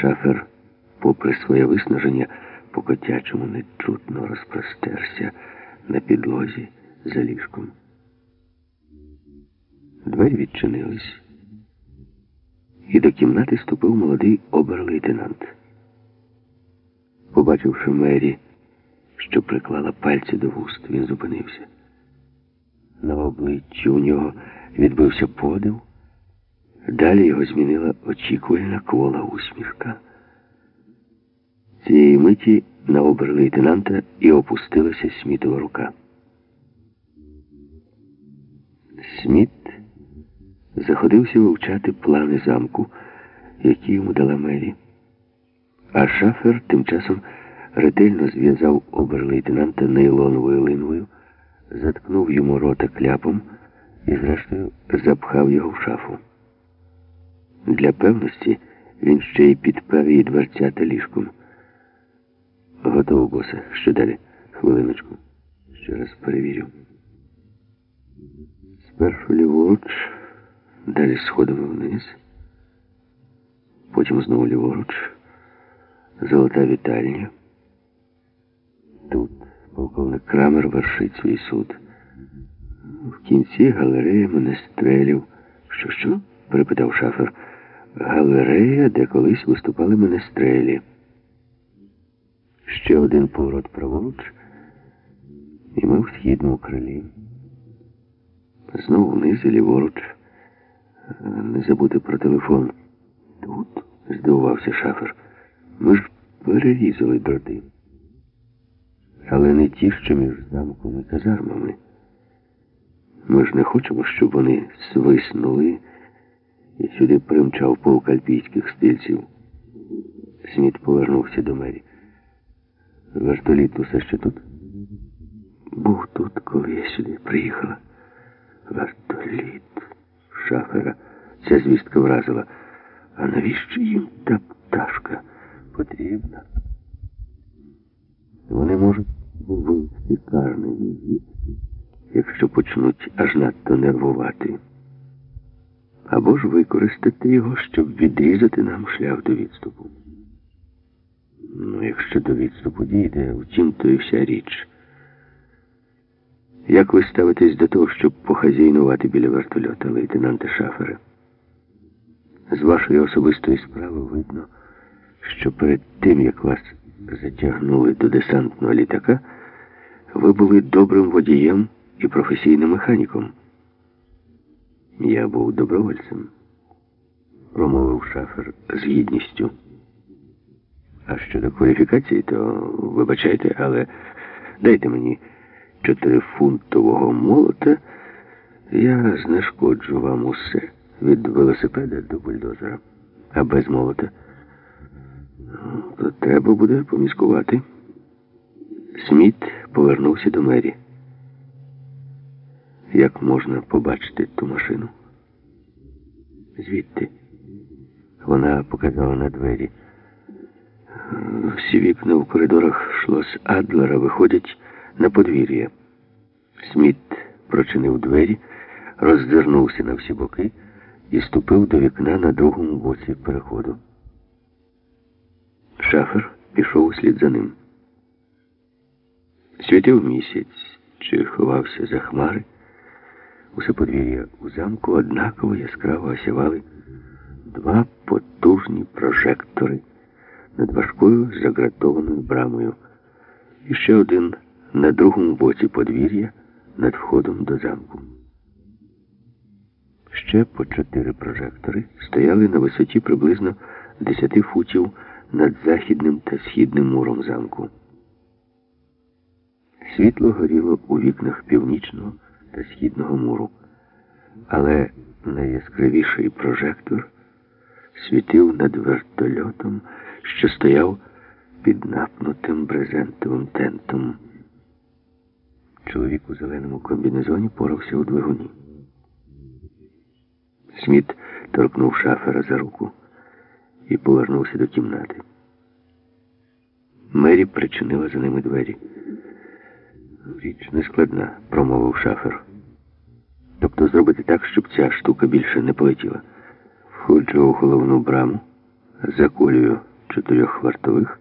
Шафер, попри своє виснаження, по котячому нечутно розпростерся на підлозі за ліжком. Двері відчинились, і до кімнати ступив молодий обер-лейтенант. Побачивши Мері, що приклала пальці до вуст, він зупинився. На обличчі у нього відбився подив. Далі його змінила очікувальна квола усмішка. Цієї миті на обер-лейтенанта і опустилася Смітова рука. Сміт заходився вивчати плани замку, які йому дала Мері. А шафер тим часом ретельно зв'язав обер-лейтенанта нейлоновою линвою, заткнув йому рота кляпом і, зрештою, запхав його в шафу. Для певності він ще й підпер її дверцята ліжком. Готово, босе. Що далі? Хвилиночку. Ще раз перевірю. Спершу ліворуч, далі сходимо вниз. Потім знову ліворуч. Золота вітальня. Тут полковник Крамер вершить свій суд. В кінці галерея менестрелів. Що, що? перепитав шафер. Галерея, де колись виступали менестрелі. Ще один поворот праворуч, і ми в східному крилі. Знову вниз і ліворуч. Не забути про телефон. Тут, здивувався шафер. Ми ж перерізали дроти. Але не ті, що між замком і казармами. Ми ж не хочемо, щоб вони свиснули і сюди примчав полк альпійських стильців. Сміт повернувся до мері. Вертоліт усе ще тут. Був тут, коли я сюди приїхала. Вертоліт. Шафера. Ця звістка вразила. А навіщо їм та пташка потрібна? Вони можуть вивести карний якщо почнуть аж надто нервувати. Або ж використати його, щоб відрізати нам шлях до відступу. Ну, якщо до відступу дійде, втім, то і вся річ. Як ви ставитесь до того, щоб похазяйнувати біля вертольота, лейтенанте Шафере? З вашої особистої справи видно, що перед тим, як вас затягнули до десантного літака, ви були добрим водієм і професійним механіком. Я був добровольцем, промовив шафер з гідністю. А щодо кваліфікації, то вибачайте, але дайте мені чотирифунтового молота, я знешкоджу вам усе від велосипеда до бульдозера. А без молота то треба буде поміскувати. Сміт повернувся до мері. Як можна побачити ту машину? Звідти. Вона показала на двері. Всі вікна в коридорах шлос Адлера виходять на подвір'я. Сміт прочинив двері, роздернувся на всі боки і ступив до вікна на другому боці переходу. Шафер пішов услід за ним. Світив місяць чи ховався за хмари. Усе подвір'я у замку однаково яскраво осявали два потужні прожектори над важкою загратованою брамою. І ще один на другому боці подвір'я над входом до замку. Ще по чотири прожектори стояли на висоті приблизно 10 футів над західним та східним муром замку. Світло горіло у вікнах північного та східного муру, але найяскравіший прожектор світив над вертольотом, що стояв під напнутим брезентовим тентом. Чоловік у зеленому комбінезоні порався у двигуні. Сміт торкнув шафера за руку і повернувся до кімнати. Мері причинила за ними двері. Річ нескладна, промовив шафер. Тобто зробити так, щоб ця штука більше не полетіла. Входжу у головну браму, заколюю чотирьох вартових